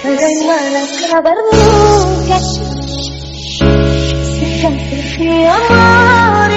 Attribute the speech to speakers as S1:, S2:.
S1: Remix
S2: Bagaimana kabarmu Sedang setia
S1: Everybody